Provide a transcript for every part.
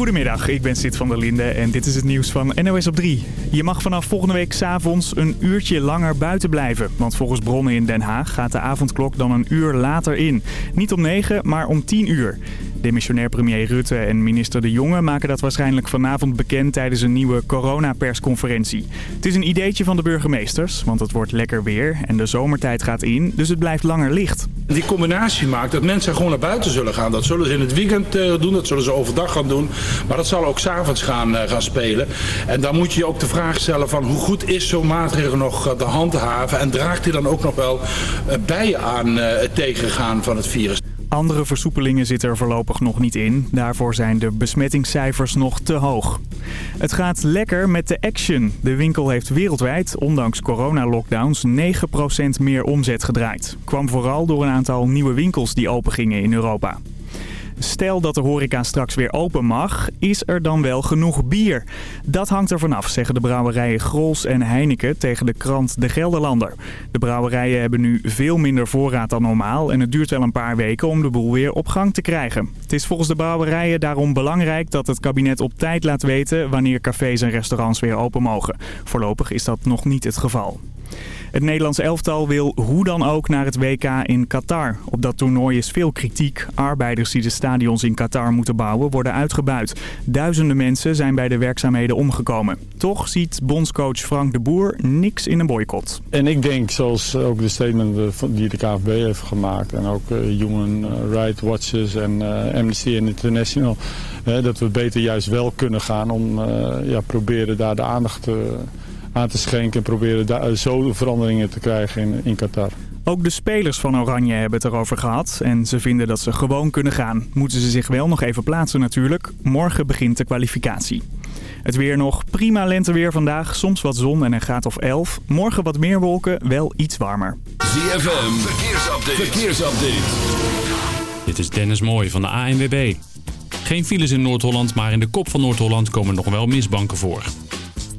Goedemiddag, ik ben Sid van der Linde en dit is het nieuws van NOS op 3. Je mag vanaf volgende week s'avonds een uurtje langer buiten blijven. Want volgens bronnen in Den Haag gaat de avondklok dan een uur later in. Niet om 9, maar om 10 uur. Demissionair premier Rutte en minister De Jonge maken dat waarschijnlijk vanavond bekend tijdens een nieuwe coronapersconferentie. Het is een ideetje van de burgemeesters, want het wordt lekker weer en de zomertijd gaat in, dus het blijft langer licht. Die combinatie maakt dat mensen gewoon naar buiten zullen gaan. Dat zullen ze in het weekend eh, doen, dat zullen ze overdag gaan doen. Maar dat zal ook s'avonds gaan, uh, gaan spelen. En dan moet je je ook de vraag stellen van hoe goed is zo'n maatregel nog te handhaven. En draagt hij dan ook nog wel bij aan het tegengaan van het virus. Andere versoepelingen zitten er voorlopig nog niet in. Daarvoor zijn de besmettingscijfers nog te hoog. Het gaat lekker met de Action. De winkel heeft wereldwijd, ondanks coronalockdowns, 9% meer omzet gedraaid. Kwam vooral door een aantal nieuwe winkels die opengingen in Europa. Stel dat de horeca straks weer open mag, is er dan wel genoeg bier? Dat hangt er vanaf, zeggen de brouwerijen Grols en Heineken tegen de krant De Gelderlander. De brouwerijen hebben nu veel minder voorraad dan normaal en het duurt wel een paar weken om de boel weer op gang te krijgen. Het is volgens de brouwerijen daarom belangrijk dat het kabinet op tijd laat weten wanneer cafés en restaurants weer open mogen. Voorlopig is dat nog niet het geval. Het Nederlands elftal wil hoe dan ook naar het WK in Qatar. Op dat toernooi is veel kritiek. Arbeiders die de stadions in Qatar moeten bouwen worden uitgebuit. Duizenden mensen zijn bij de werkzaamheden omgekomen. Toch ziet bondscoach Frank de Boer niks in een boycott. En ik denk, zoals ook de statement die de KVB heeft gemaakt... en ook Human Rights Watches en Amnesty International... dat we beter juist wel kunnen gaan om ja, proberen daar de aandacht te aan te schenken en proberen daar zo veranderingen te krijgen in, in Qatar. Ook de spelers van Oranje hebben het erover gehad en ze vinden dat ze gewoon kunnen gaan. Moeten ze zich wel nog even plaatsen natuurlijk. Morgen begint de kwalificatie. Het weer nog prima lenteweer vandaag, soms wat zon en een graad of 11. Morgen wat meer wolken, wel iets warmer. ZFM, verkeersupdate. verkeersupdate. Dit is Dennis Mooij van de ANWB. Geen files in Noord-Holland, maar in de kop van Noord-Holland komen nog wel misbanken voor.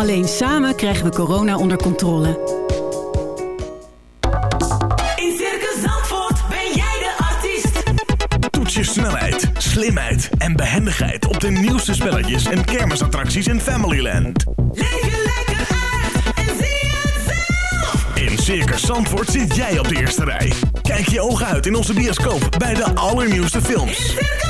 Alleen samen krijgen we corona onder controle. In Circus Zandvoort ben jij de artiest. Toets je snelheid, slimheid en behendigheid op de nieuwste spelletjes en kermisattracties in Familyland. Leef je lekker uit en zie het zelf. In Circus Zandvoort zit jij op de eerste rij. Kijk je ogen uit in onze bioscoop bij de allernieuwste films. In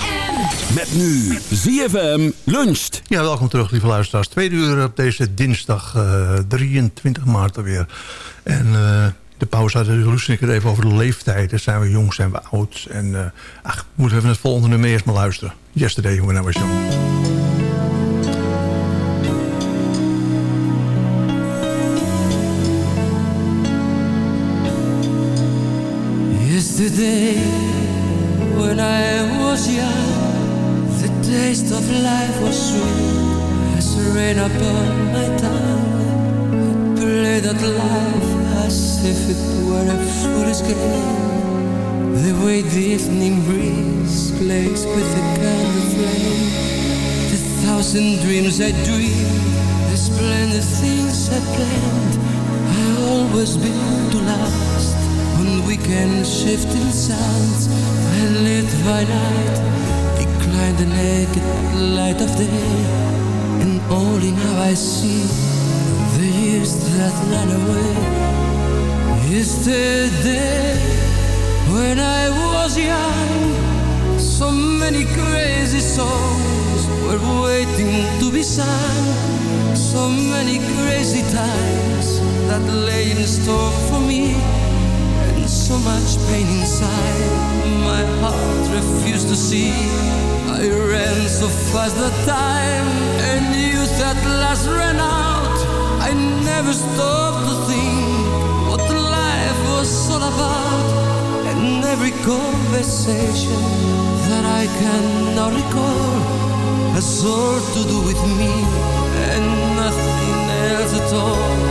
Met nu ZFM luncht. Ja, welkom terug, lieve luisteraars. Tweede uur op deze dinsdag uh, 23 maart alweer. En uh, de pauze hadden ik het even over de leeftijden. Zijn we jong, zijn we oud? En uh, ach, we moeten even het volgende nummer eerst maar luisteren. Yesterday when I was young. Yesterday when I was young taste of life was sweet. As rain upon my tongue. I play that life as if it were a foolish game. The way the evening breeze plays with the candle flame. The thousand dreams I dreamed The splendid things I planned. I always built to last. On weekend shifting sands I lit by night behind the naked light of day. And only now I see the years that ran away. Yesterday, when I was young, so many crazy songs were waiting to be sung. So many crazy times that lay in store for me. So much pain inside, my heart refused to see. I ran so fast that time, and youth at last ran out. I never stopped to think what life was all about. And every conversation that I can now recall has all to do with me and nothing else at all.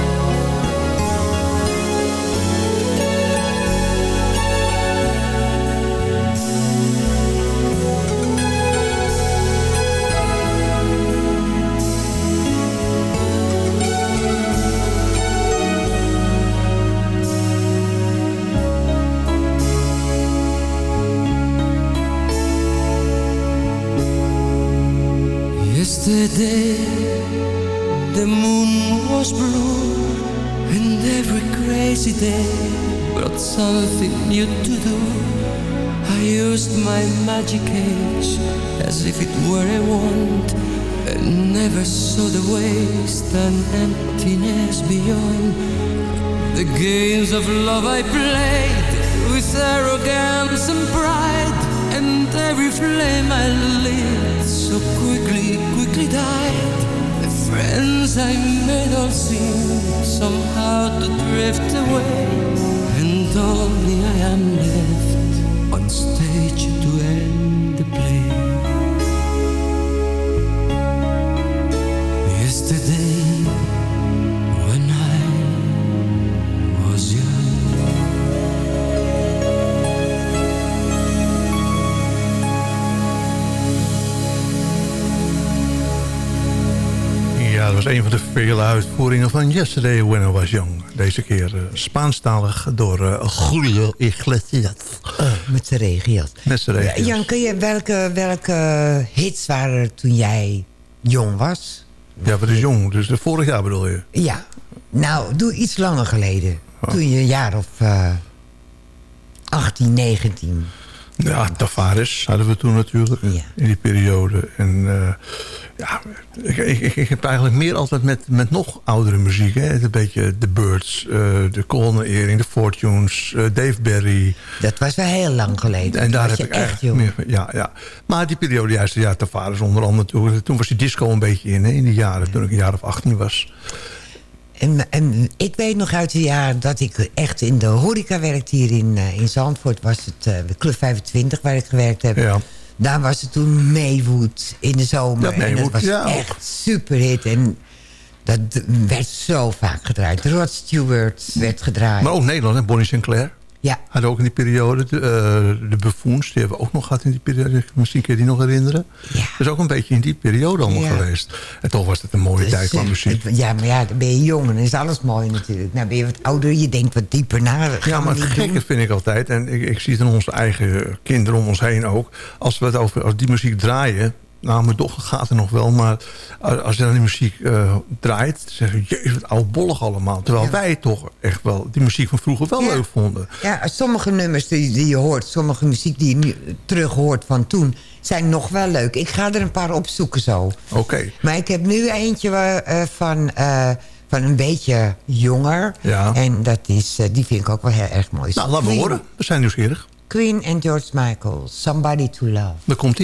Yesterday, the moon was blue, and every crazy day brought something new to do. I used my magic age as if it were a wand, and never saw the waste and emptiness beyond. The games of love I played with arrogance and pride, every flame I lit so quickly, quickly died. The friends I made all seem somehow to drift away, and only I am left was een van de vele uitvoeringen van Yesterday When I Was Young. Deze keer eh, Spaanstalig door uh, Julio Iglesias. met de regias. Met regias. Jan, kun je, welke, welke hits waren er toen jij jong was? Ja, wat is jong? Dus de vorig jaar bedoel je? Ja, nou, doe iets langer geleden. Toen je een jaar of eh 18, 19. Ja, Tavares hadden we toen natuurlijk. In die periode. En eh, ja, ik, ik, ik heb eigenlijk meer altijd met, met nog oudere muziek. Hè. Een beetje The Birds, eh, de Colin Earring, de Fortunes, eh, Dave Berry. Dat was wel heel lang geleden. En daar heb ik echt jong. meer. Ja, ja. Maar die periode, juist, ja, Tavares onder andere. Toen, toen was die disco een beetje in, hè, in die jaren. Toen ik een jaar of 18 was. En, en ik weet nog uit de jaren dat ik echt in de horeca werkte hier in, eh, in Zandvoort. Was het de Club 25 waar ik gewerkt heb. Ja. Daar was het toen Maywood in de zomer. Ja, en dat was ja, echt super hit. En dat werd zo vaak gedraaid. Rod Stewart werd gedraaid. Maar ook Nederland, hè, Bonnie Sinclair. Ja. Hadden ook in die periode. De, eh, de Buffoons, die hebben we ook nog gehad in die periode. Misschien kun je die nog herinneren. Ja. Dat is ook een beetje in die periode allemaal Ja. geweest. En toch was het een mooie Dus, tijd van eh, muziek. het- Ja, maar ja, dan ben je jong en dan is alles mooi natuurlijk. Nou ben je wat ouder, je denkt wat dieper na. Dat gaan Ja, maar het gekke doen. vind ik altijd... en ik, ik zie het aan onze eigen kinderen om ons heen ook... als we het over als die muziek draaien... nou, mijn dochter gaat er nog wel... maar als je dan die muziek eh, draait... zeggen ze, jezus, wat oudbollig allemaal. Terwijl wij toch echt wel die muziek van vroeger wel leuk vonden. Ja, sommige nummers die, die je hoort, sommige muziek die je nu terug hoort van toen, zijn nog wel leuk. Ik ga er een paar opzoeken zo. Oké. Maar ik heb nu eentje eh, van, eh, van een beetje jonger. Ja. En dat is, die vind ik ook wel heel erg mooi. Nou, laten we horen. We zijn nieuwsgierig. Queen en George Michael, Somebody to Love. Daar komt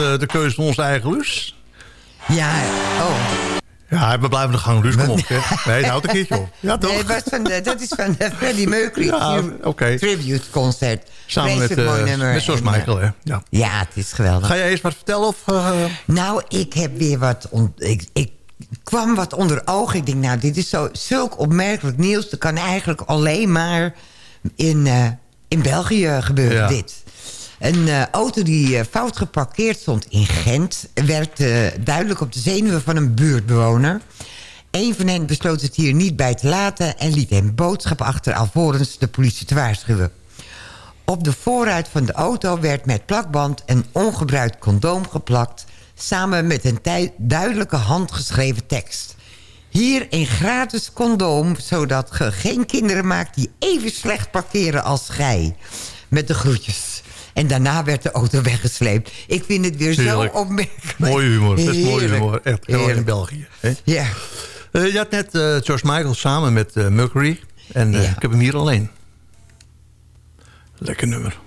de, de keuze van onze eigen Luus. Ja, oh. Ja, we blijven de gang, Luus. Kom op. hè. Nee, het houdt een keertje op. Ja, toch? Nee, was van de, dat is van de Freddie Mercury Ja. Tribute Concert. Samen met, eh, met En, eh, Michael, hè? Ja. Ja, het is geweldig. Ga jij eerst wat vertellen? Of, eh, Nou, ik heb weer wat... ik, ik kwam wat onder ogen. Ik denk, nou, dit is zo, zulk opmerkelijk nieuws. Dat kan eigenlijk alleen maar in, eh, in België gebeuren, Ja. dit. Een eh, auto die eh, fout geparkeerd stond in Gent... werd eh, duidelijk op de zenuwen van een buurtbewoner. Een van hen besloot het hier niet bij te laten... en liet hem boodschap achter alvorens de politie te waarschuwen. Op de voorruit van de auto werd met plakband een ongebruikt condoom geplakt... samen met een duidelijke handgeschreven tekst. Hier een gratis condoom, zodat ge geen kinderen maakt... die even slecht parkeren als gij. Met de groetjes. En daarna werd de auto weggesleept. Ik vind het weer Heerlijk. zo opmerkelijk. mooie humor. Dat is Heerlijk. humor. Echt, heel erg in. België. Hè? Ja. Eh, je had net eh, George Michael samen met eh, Mercury. En Ja. ik heb hem hier alleen. Lekker nummer.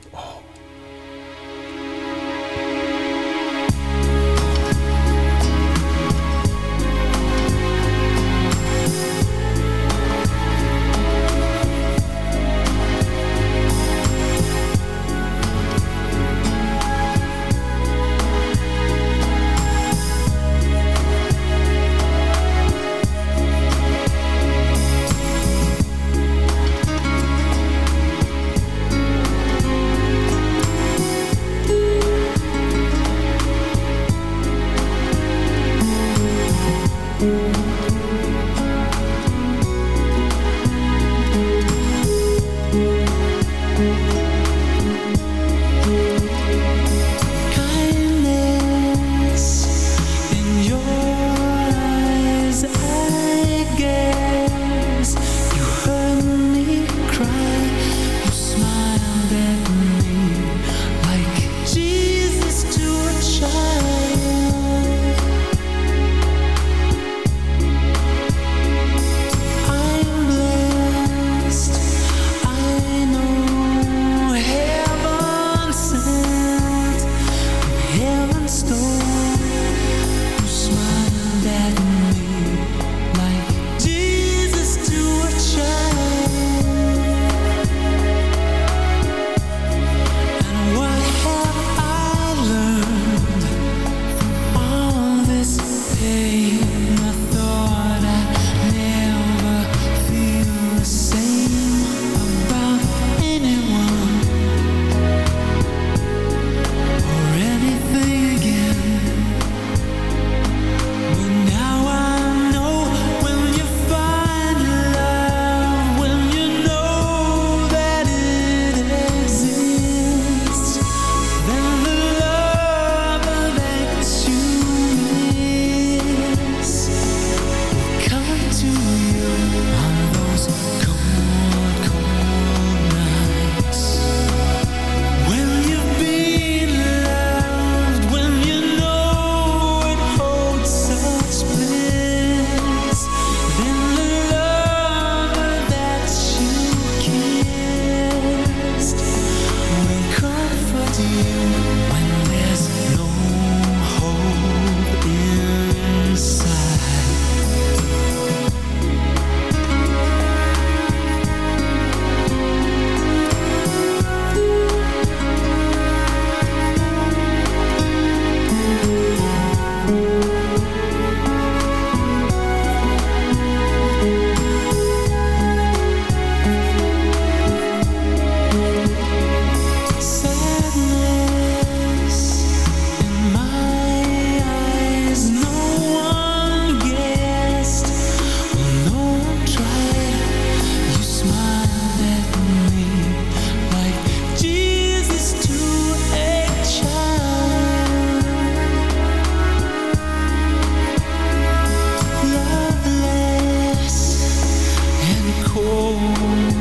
Oh.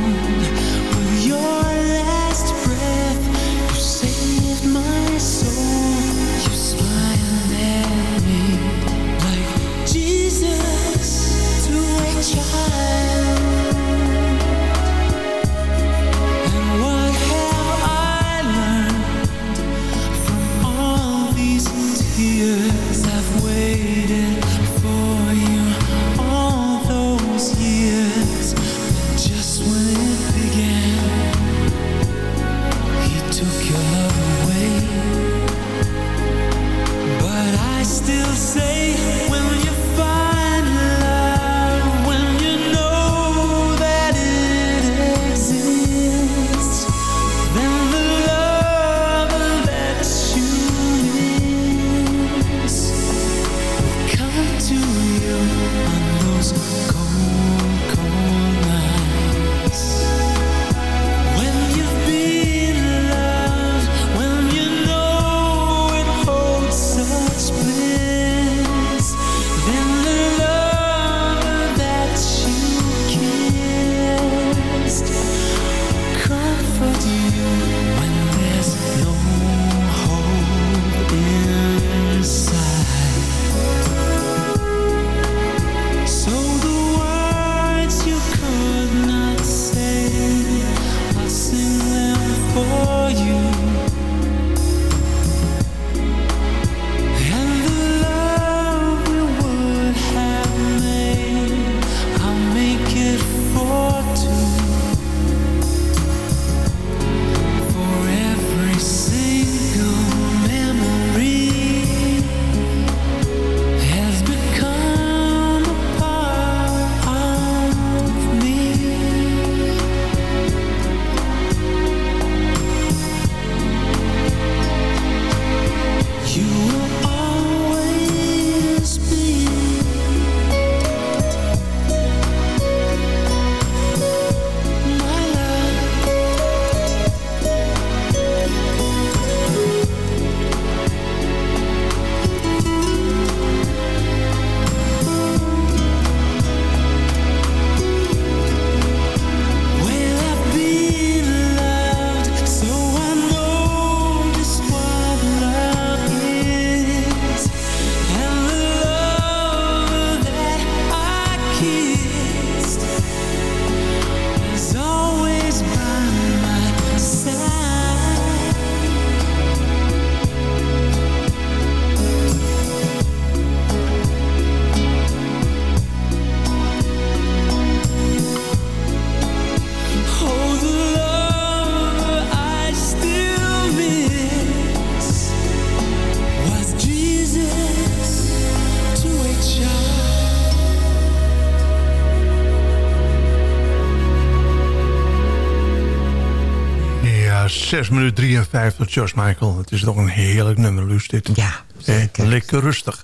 6 minuten 53, George Michael. Het is toch een heerlijk nummer, Luus, dit. Ja, zeker. lekker rustig.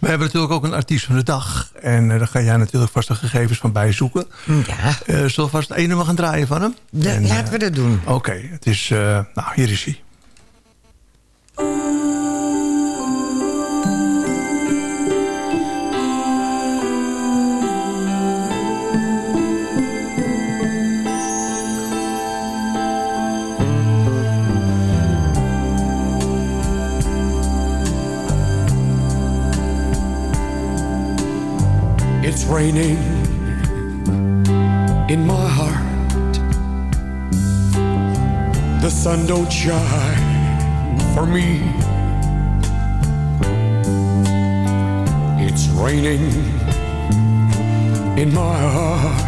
We hebben natuurlijk ook een artiest van de dag. En eh, daar ga jij natuurlijk vast de gegevens van bijzoeken. Ja. Eh zullen we vast één nummer gaan draaien van hem? De- En, laten eh, we dat doen. Oké, het is... eh, nou, hier is hij. Raining in my heart. The sun don't shine for me. It's raining in my heart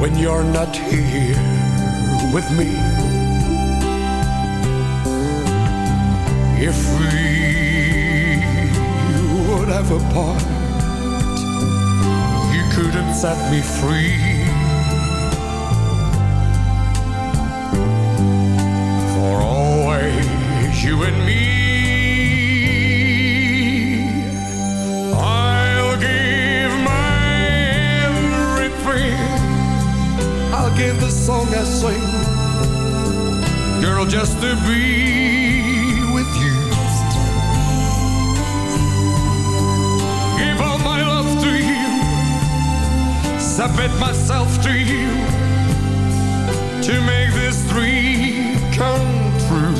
when you're not here with me. If we would a part, couldn't set me free. For always you and me. I'll give my everything. I'll give the song I sing. Girl, just to be You. submit myself to you to make this dream come true.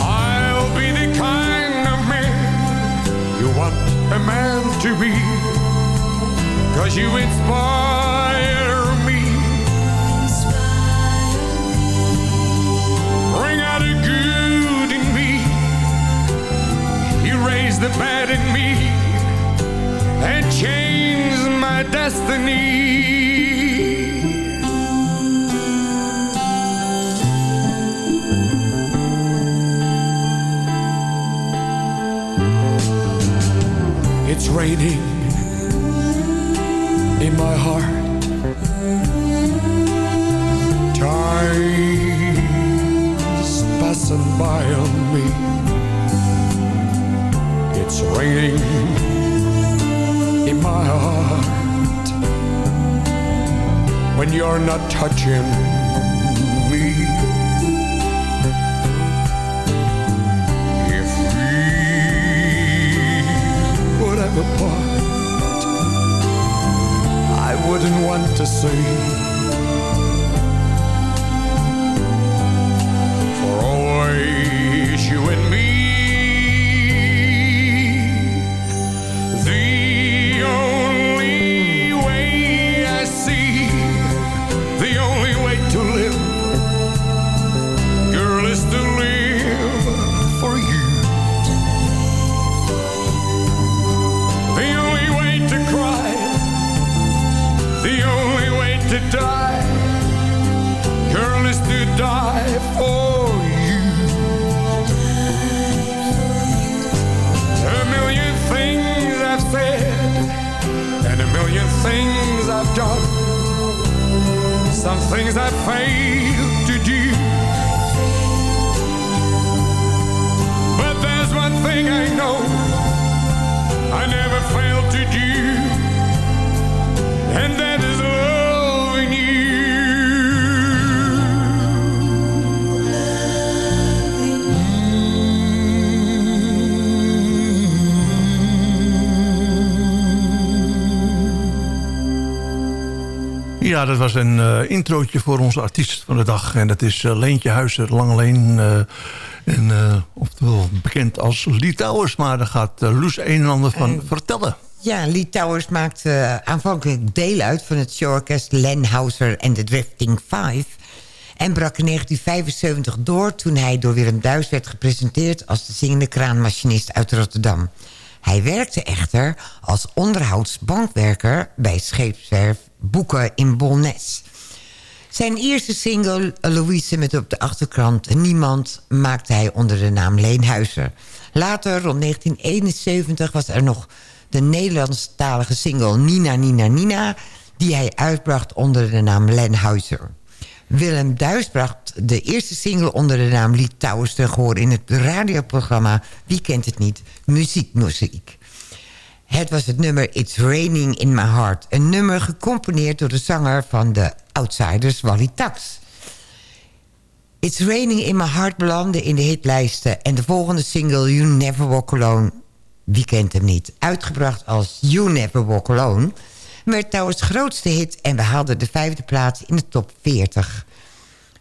I'll be the kind of man you want a man to be. Cause you inspire me. Bring out the good in me. Erase the bad in me. Destiny. It's raining touching me. If we would a part, I wouldn't want to see. Ja, dat was een eh, introotje voor onze artiest van de dag. En dat is eh, Leentje Huizer, Langeleen. eh en, oftewel bekend als Lee Towers. Maar daar gaat Loes een en ander van vertellen. Ja, Lee Towers maakte eh, aanvankelijk deel uit van het showorkest Len Hauser en de Drifting Five. En brak in 1975 door toen hij door Willem Duis werd gepresenteerd als de zingende kraanmachinist uit Rotterdam. Hij werkte echter als onderhoudsbankwerker bij scheepswerf Boeken in Bolnes. Zijn eerste single, Louise met op de achterkant Niemand... maakte hij onder de naam Leenhuizer. Later, rond 1971, was er nog de Nederlandstalige single Nina Nina Nina... die hij uitbracht onder de naam Lenhuizer. Willem Duis bracht de eerste single onder de naam Lied Towers te horen... in het radioprogramma Wie kent het niet? Muziek Muziek. Het was het nummer It's Raining in My Heart. Een nummer gecomponeerd door de zanger van de Outsiders, Wally Tax. It's Raining in My Heart belandde in de hitlijsten... en de volgende single You Never Walk Alone, wie kent hem niet... uitgebracht als You Never Walk Alone... werd Towers grootste hit en behaalde de vijfde plaats in de top 40.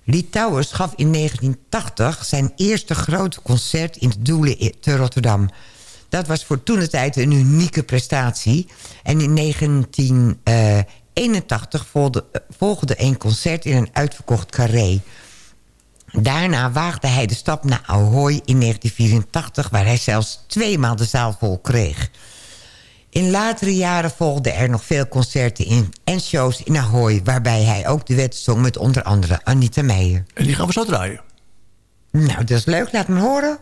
Lee Towers gaf in 1980 zijn eerste grote concert in de Doelen te Rotterdam... Dat was voor toen de tijd een unieke prestatie. En in 1981 volgde, volgde een concert in een uitverkocht carré. Daarna waagde hij de stap naar Ahoy in 1984... waar hij zelfs tweemaal de zaal vol kreeg. In latere jaren volgden er nog veel concerten in en shows in Ahoy... waarbij hij ook de wet zong met onder andere Anita Meijer. En die gaan we zo draaien. Nou, dat is leuk. Laat me horen.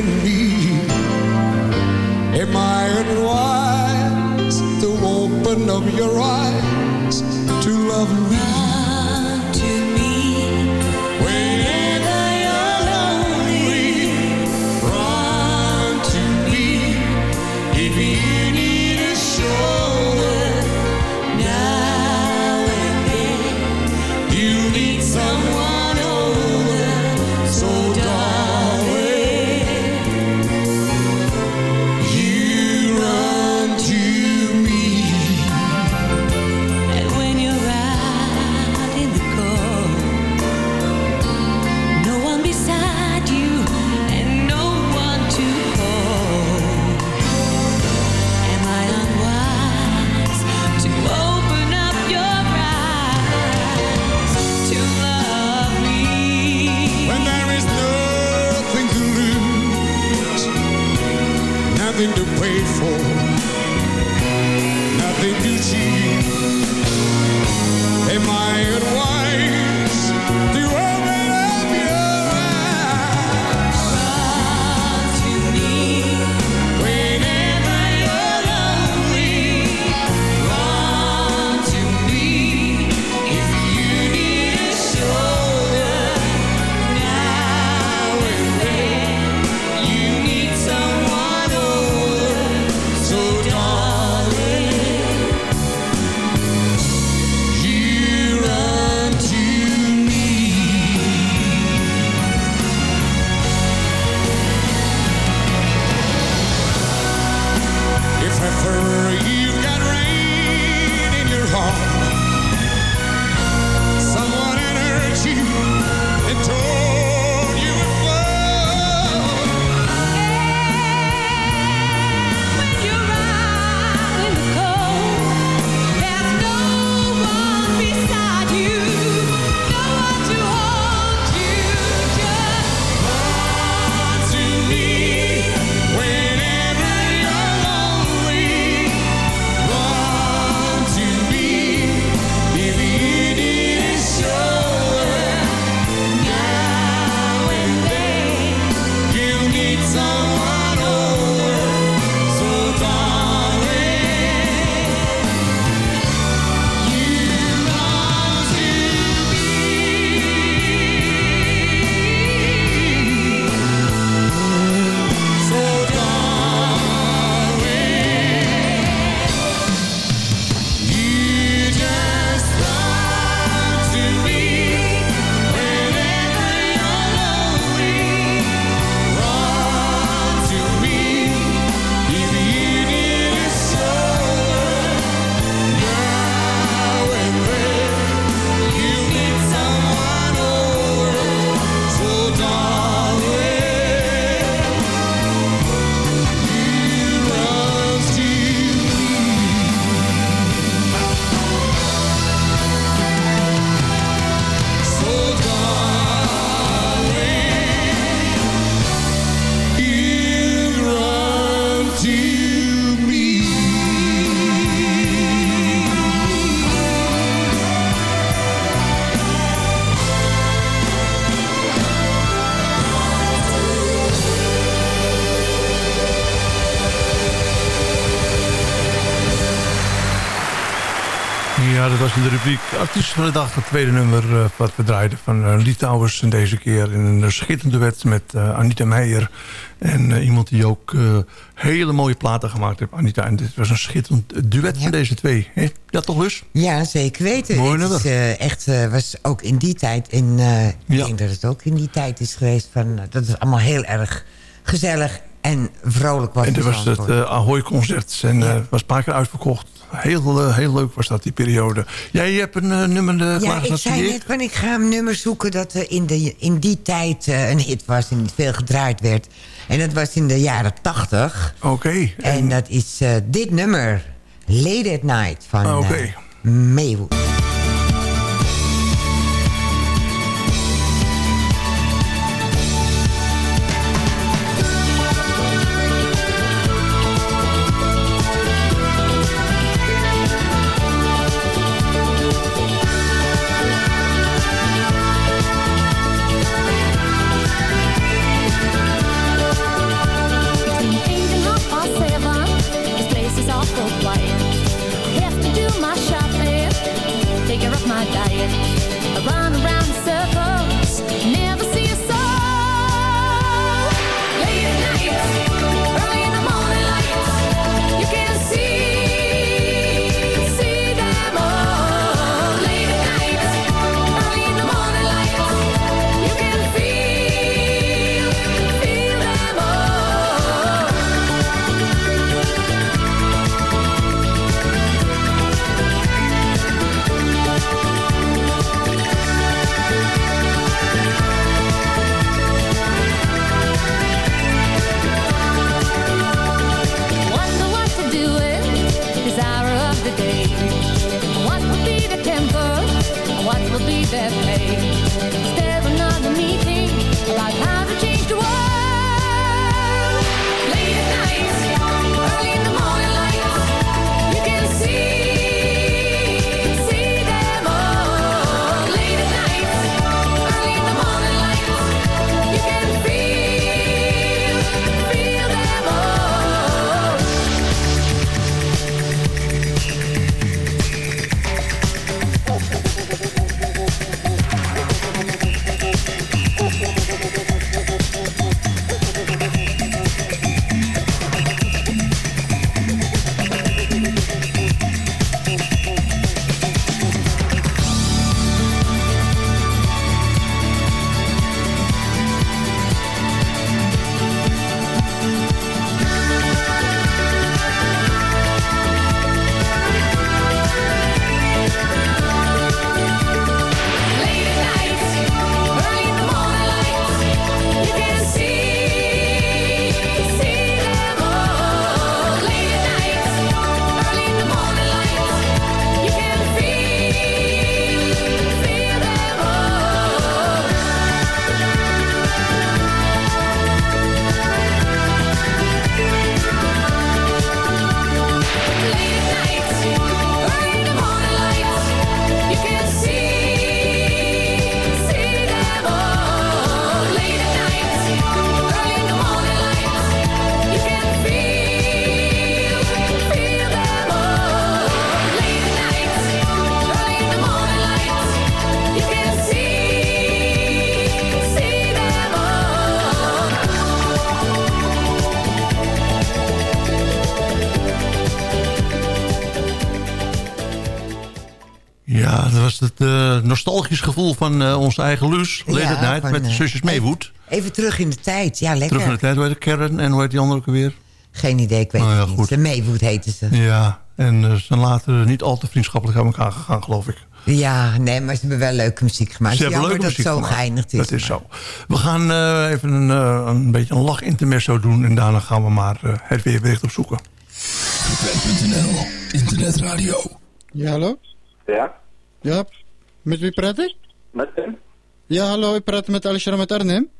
Loving me. Am I unwise to open up your eyes to love me? Nothing rubriek Artiest van de Dag. Het tweede nummer eh, wat we draaiden van uh, Litouwers. En deze keer in een schitterende duet met eh, Anita Meijer. En eh, iemand die ook eh, hele mooie platen gemaakt heeft, Anita. En dit was een schitterend duet van deze twee. Hè? Ja, toch Lus? Ja, zeker weten. Mooi het is, eh, echt, eh, was ook in die tijd. Eh, ik denk dat het ook in die tijd is geweest. Van, eh, dat het allemaal heel erg gezellig en vrolijk was. En er in was het eh Ahoy-concert. En eh, was een paar keer uitverkocht. Heel, eh, heel leuk was dat, die periode. Jij hebt een nummer uh, Ja, ik zei net, van ik ga een nummer zoeken dat er in, de, in die tijd een hit was en veel gedraaid werd. En dat was in de jaren tachtig. Oké. En, dat is dit nummer, Late at Night van Ah, oké. eh, Maywood. Gevoel van eh, onze eigen Luus. Late Ja, at Night van, met de eh, zusjes Meewood. Even terug in de tijd. Ja, lekker. Terug in de tijd, hoe heet de Karen en hoe heet die andere ook alweer? Geen idee, ik weet Nou ja, het niet. goed. De Maywood heten ze. Ja, en eh, ze zijn later niet al te vriendschappelijk aan elkaar gegaan, geloof ik. Ja, nee, maar ze hebben wel leuke muziek gemaakt. Ze hebben jammer leuke dat het muziek zo gemaakt. geëindigd is. Dat is zo. We gaan eh, even een, eh, een beetje een lach-intermezzo doen... en daarna gaan we maar eh, het weerbericht opzoeken. Internetradio. Ja, hallo? Ja, Ja, met wie praat ik? Met hem? Ja, hallo, ik praat met Alisher met Arnhem.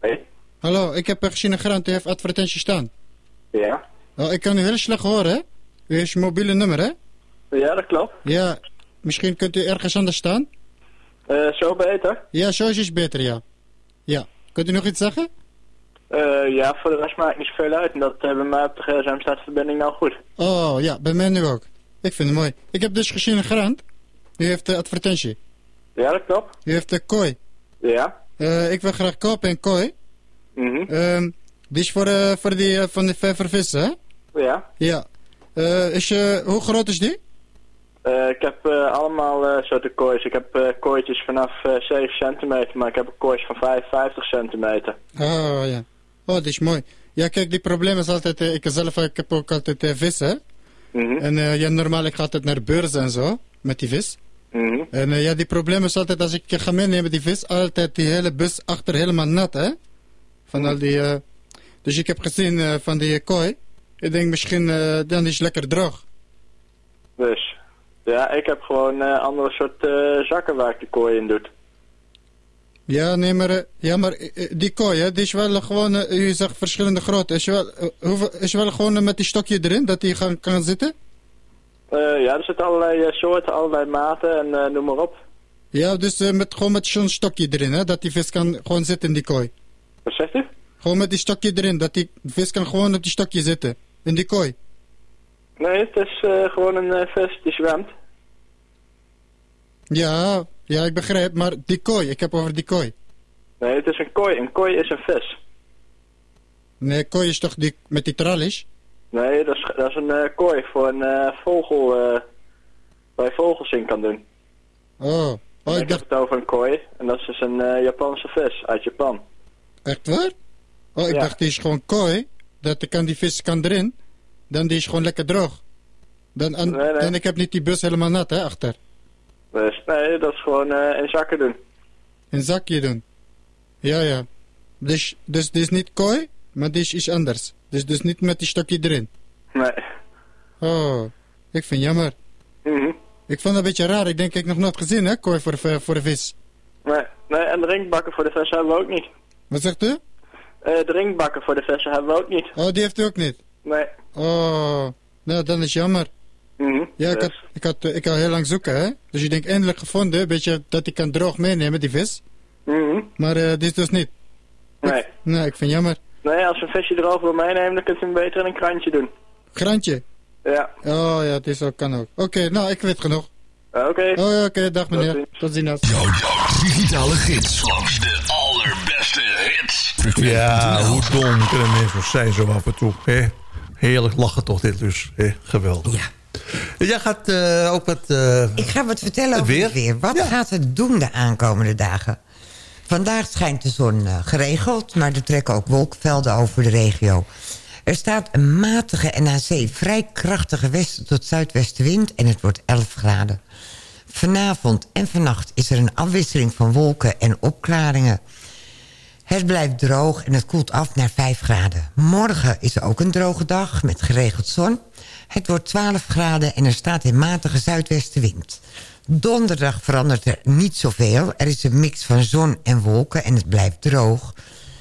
Hey. Hallo, ik heb gezien een grant, u heeft advertentie staan. Ja. Oh, ik kan u heel slecht horen, hè? U heeft je mobiele nummer, hè? Ja, dat klopt. Ja, misschien kunt u ergens anders staan? Eh, zo beter? Ja, zo is iets beter, ja. Ja, kunt u nog iets zeggen? Eh, ja, voor de rest maakt niet zoveel uit. En dat eh, bij mij op de gsm staat de verbinding nou goed. Oh, ja, bij mij nu ook. Ik vind het mooi. Ik heb dus gezien een grant. U heeft de advertentie. Ja, dat klopt. U heeft de kooi. Ja. Eh, ik wil graag kopen een kooi. Mhm. Ehm, die is voor, eh, voor die eh, van de vijvervissen, hè? Ja. Ja. Eh, is, hoe groot is die? Eh, ik heb allemaal soorten koois. Ik heb kooitjes vanaf eh 7 centimeter, maar ik heb ook koois van 55 centimeter. Oh, ja. Oh, dat is mooi. Ja, kijk, die probleem is altijd... ik zelf ik heb ook altijd eh, vis, hè? Mhm. En eh, ja, normaal ik ga altijd naar beurzen en zo, met die vis. Mhm. En eh, ja, die probleem is altijd als ik ga meenemen die vis, altijd die hele bus achter helemaal nat, hè? Van al die... eh, dus ik heb gezien eh, van die kooi. Ik denk misschien, dan is lekker droog. Dus, ja, ik heb gewoon eh, andere soort zakken waar ik de kooi in doe. Ja, nee, maar, ja, maar die kooi, hè, die is wel gewoon, u zegt verschillende grootte. Is wel, hoeveel, is wel gewoon met die stokje erin, dat die gaan, kan zitten? Eh, ja, er zitten allerlei eh, soorten, allerlei maten en eh, noem maar op. Ja, dus met, gewoon met zo'n stokje erin, hè, dat die vis kan gewoon zitten in die kooi. Wat zegt u? Gewoon met die stokje erin, dat die vis kan gewoon op die stokje zitten, in die kooi. Nee, het is gewoon een vis die zwemt. Ja, ja, ik begrijp, maar die kooi, ik heb over die kooi. Nee, het is een kooi. Een kooi is een vis. Nee, kooi is toch die met die tralies? Nee, dat is, dat is een eh, kooi voor een eh, vogel... eh, waar je vogels in kan doen. Oh, oh ik ik dacht, heb het over een kooi. En dat is dus een Japanse vis uit Japan. echt waar? Oh, ik Ja. dacht die is gewoon kooi, dat ik kan die vis kan erin, dan die is gewoon lekker droog. Dan, en, Nee, nee. dan ik heb niet die bus helemaal nat, hè, achter. Dus nee, dat is gewoon eh, in zakken doen. Een zakje doen. Ja, ja. Dus, dus dit is niet kooi, maar dit is iets anders. Dus, dus niet met die stokje erin. Nee. Oh, ik vind jammer. Mhm. Ik vond het een beetje raar. Ik denk, ik nog nooit gezien, hè, kooi voor de, v- voor de vis. Nee, nee, en drinkbakken voor de vissen hebben we ook niet. Wat zegt u? Eh drinkbakken voor de vissen hebben we ook niet. Oh, die heeft u ook niet? Nee. Oh, nou, dan is jammer. Mhm. Ja, ik Dus- had, ik, had, ik had heel lang zoeken, hè. Dus je denkt, eindelijk gevonden, een beetje dat ik kan droog meenemen, die vis. Mhm. Maar eh, dit is dus niet. Nee. Nee, ik vind jammer. Nee, als we een visje erover wil meenemen, dan kunt u hem beter in een krantje doen. Grantje. Ja. Oh ja, het is ook, kan ook. Oké, nou, ik weet genoeg. Oké. Oh, ja, oké, dag meneer. Tot ziens. Digitale gids langs de allerbeste hits. Ja, hoe dom kunnen mensen zijn zo af en toe. Hè? Heerlijk lachen toch dit dus. Hè? Geweldig. Ja. Jij gaat eh, ook wat... eh, Ik ga wat vertellen over weer? het weer. Wat gaat het doen de aankomende dagen? Vandaag schijnt de zon eh, geregeld, maar er trekken ook wolkenvelden over de regio. Er staat een matige en aan zee vrij krachtige westen tot zuidwestenwind en het wordt 11 graden. Vanavond en vannacht is er een afwisseling van wolken en opklaringen. Het blijft droog en het koelt af naar 5 graden. Morgen is er ook een droge dag met geregeld zon. Het wordt 12 graden en er staat een matige zuidwestenwind. Donderdag verandert er niet zoveel. Er is een mix van zon en wolken en het blijft droog.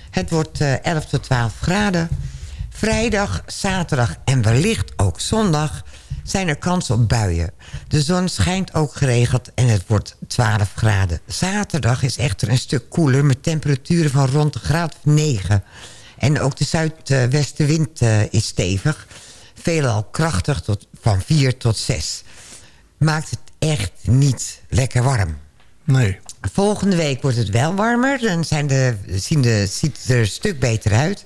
Het wordt eh, 11 tot 12 graden. Vrijdag, zaterdag en wellicht ook zondag zijn er kansen op buien. De zon schijnt ook geregeld en het wordt 12 graden. Zaterdag is echter een stuk koeler met temperaturen van rond de graad of 9. En ook de zuidwestenwind eh, is stevig. Veelal krachtig tot, van 4 tot 6. Maakt het echt niet lekker warm. nee. Volgende week wordt het wel warmer. Dan zijn de, zien de, ziet het er een stuk beter uit.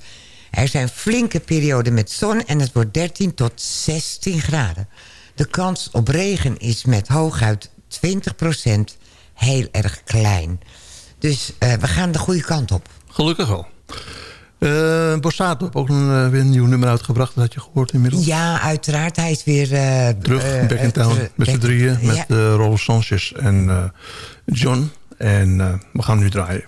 Er zijn flinke perioden met zon en het wordt 13 tot 16 graden. De kans op regen is met hooguit 20% heel erg klein. Dus eh, we gaan de goede kant op. Gelukkig wel. Eh Borsato heeft ook een, eh, weer een nieuw nummer uitgebracht. Dat had je gehoord inmiddels. Ja, uiteraard. Hij is weer... eh, Terug, eh, back in town, met z'n drieën. Met Ja. Rolf Sanchez en John. En we gaan nu draaien.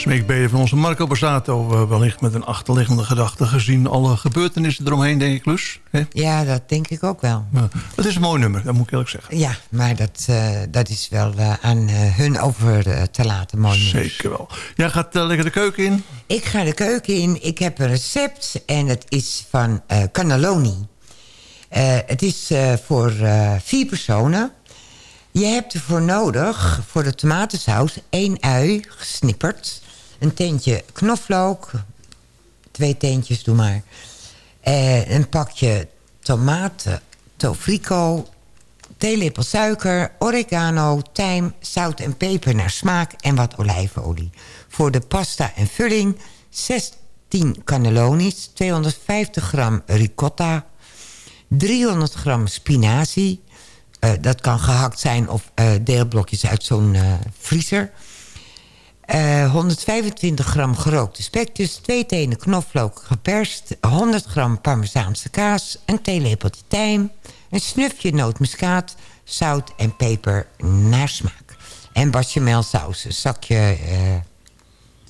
Smeekbeden van onze Marco Borsato. eh, wellicht met een achterliggende gedachte gezien alle gebeurtenissen eromheen, denk ik, Lus. Ja, dat denk ik ook wel. Ja, het is een mooi nummer, dat moet ik eerlijk zeggen. Ja, maar dat, eh, dat is wel eh, aan hun over te laten. Mooi. Zeker wel. Jij gaat lekker de keuken in. Ik ga de keuken in. Ik heb een recept en het is van cannelloni. Het is voor vier personen. Je hebt ervoor nodig, voor de tomatensaus, één ui gesnipperd. Een teentje knoflook. Twee teentjes, doe maar. Eh, een pakje tomaten, tofrico, theelepel suiker, oregano, tijm, zout en peper naar smaak en wat olijfolie. Voor de pasta en vulling 16 cannellonis, 250 gram ricotta, 300 gram spinazie. Eh, dat kan gehakt zijn of eh, deelblokjes uit zo'n eh, vriezer. Eh, 125 gram gerookte spekjes, twee tenen knoflook geperst, 100 gram parmezaanse kaas, een theelepeltje tijm, een snufje nootmuskaat, zout en peper naar smaak. En bachamelsaus, een zakje, eh,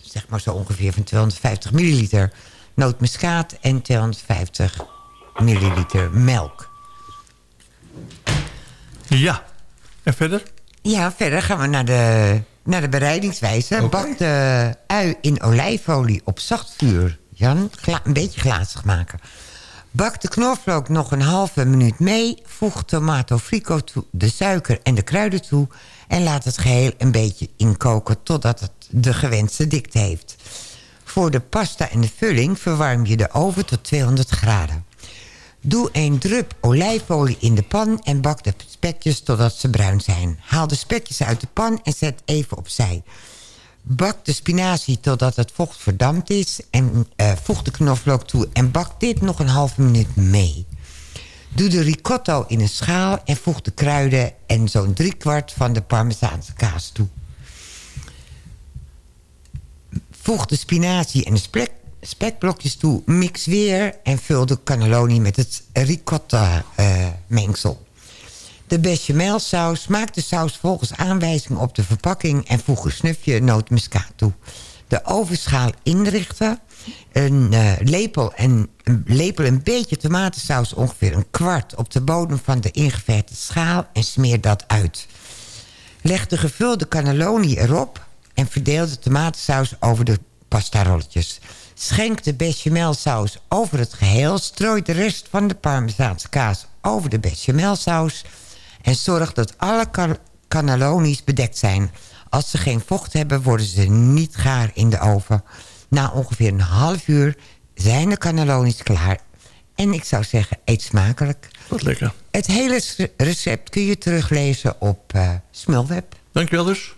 zeg maar zo ongeveer van 250 milliliter nootmuskaat en 250 milliliter melk. Ja. En verder? Ja, verder gaan we naar de, naar de bereidingswijze. Bak de ui in olijfolie op zacht vuur. Jan, een beetje glazig maken. Bak de knoflook nog een halve minuut mee. Voeg tomato frico toe, de suiker en de kruiden toe. En laat het geheel een beetje inkoken totdat het de gewenste dikte heeft. Voor de pasta en de vulling verwarm je de oven tot 200 graden. Doe een drup olijfolie in de pan en bak de spekjes totdat ze bruin zijn. Haal de spekjes uit de pan en zet even opzij. Bak de spinazie totdat het vocht verdampt is en eh, voeg de knoflook toe en bak dit nog een halve minuut mee. Doe de ricotto in een schaal en voeg de kruiden en zo'n driekwart van de parmezaanse kaas toe. Voeg de spinazie en de spek, spekblokjes toe. Mix weer en vul de cannelloni met het ricotta eh, mengsel. De bechamelsaus. Maak de saus volgens aanwijzing op de verpakking... en voeg een snufje nootmuskaat toe. De ovenschaal inrichten. Een, eh, lepel en, een lepel een beetje tomatensaus... ongeveer een kwart op de bodem van de ingeverfde schaal... en smeer dat uit. Leg de gevulde cannelloni erop... en verdeel de tomatensaus over de pastarolletjes. Schenk de bechamelsaus over het geheel. Strooi de rest van de parmezaanse kaas over de bechamelsaus... en zorg dat alle can- cannellonis bedekt zijn. Als ze geen vocht hebben, worden ze niet gaar in de oven. Na ongeveer een half uur zijn de cannellonis klaar. En ik zou zeggen, eet smakelijk. Wat lekker. Het hele recept kun je teruglezen op eh Smulweb. Dankjewel dus.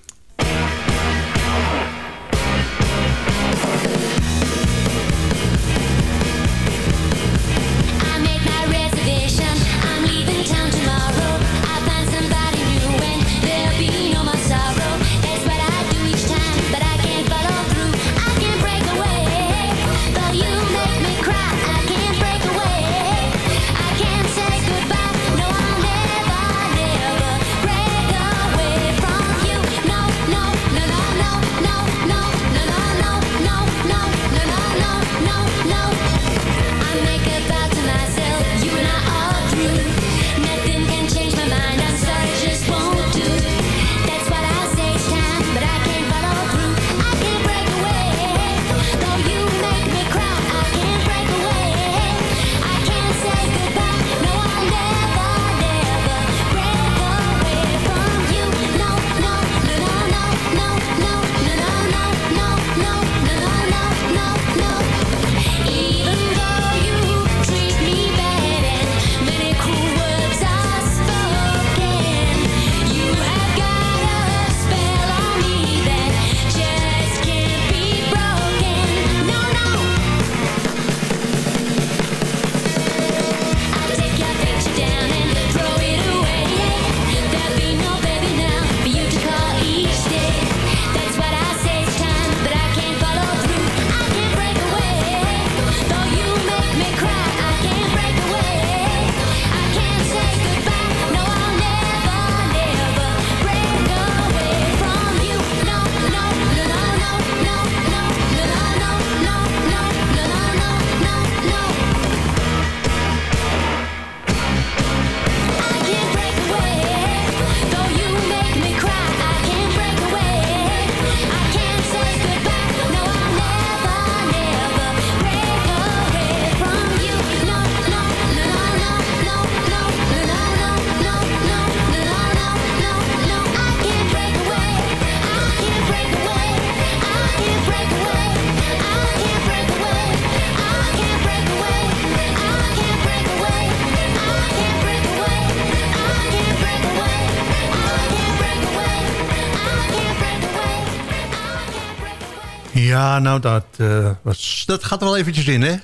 Ja, nou, dat, eh, was, dat gaat er wel eventjes in, hè?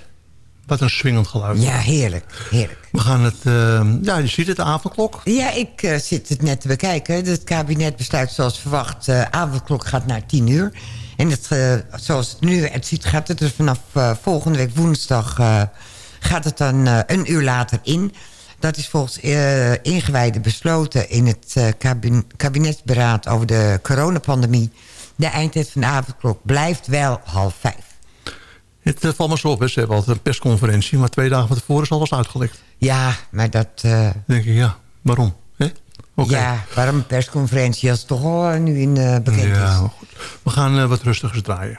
Wat een swingend geluid. Ja, heerlijk. heerlijk. We gaan het... eh, ja, je ziet het, de avondklok. Ja, ik eh, zit het net te bekijken. Het kabinet besluit zoals verwacht... eh avondklok gaat naar 10 uur. En het, zoals het nu het ziet, gaat het dus vanaf volgende week woensdag... gaat het dan een uur later in. Dat is volgens ingewijden besloten in het kabin- kabinetsberaad... over de coronapandemie. De eindtijd van de avondklok blijft wel half vijf. Het eh, valt me zo op, hè. ze hebben altijd een persconferentie... maar twee dagen van tevoren is alles uitgelekt. Ja, maar dat... eh, denk ik, ja, waarom? Hè? Ja, waarom een persconferentie als het toch al nu in eh, bekend is? Ja, maar goed. We gaan wat rustigers draaien.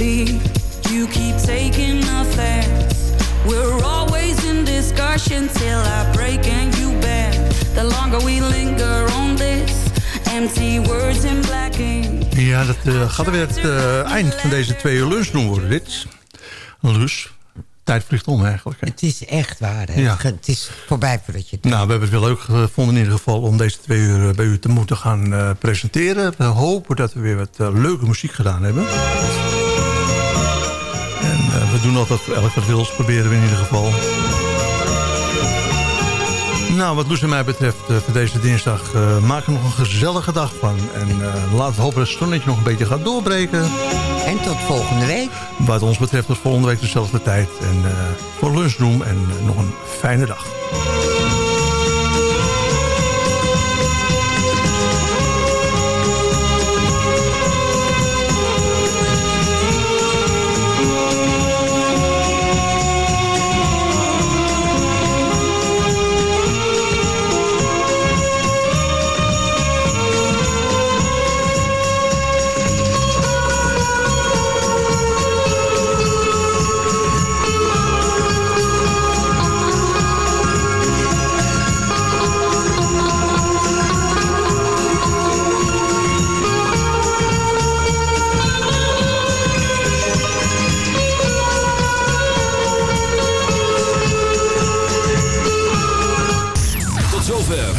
Angry, baby? You keep taking offense. We're always in discussion till I break and you bend. The longer we linger on this, empty words in black ink. Ja, dat eh, gaat er weer het eh, eind van deze twee uur lunch doen worden, dit. Een lus. Tijd vliegt om eigenlijk. hè. Het is echt waar. Hè? Ja. Het is voorbij voordat je het Nou, we hebben het wel leuk gevonden in ieder geval om deze twee uur eh, bij u te moeten gaan presenteren. We hopen dat we weer wat leuke muziek gedaan hebben. En we doen altijd elk wat wils, proberen we in ieder geval. Nou, wat Loes en mij betreft eh, voor deze dinsdag eh maak er nog een gezellige dag van. En eh, laten we hopen dat het zonnetje nog een beetje gaat doorbreken. En tot volgende week. Wat ons betreft tot volgende week dezelfde tijd. En voor lunchroom en eh, nog een fijne dag.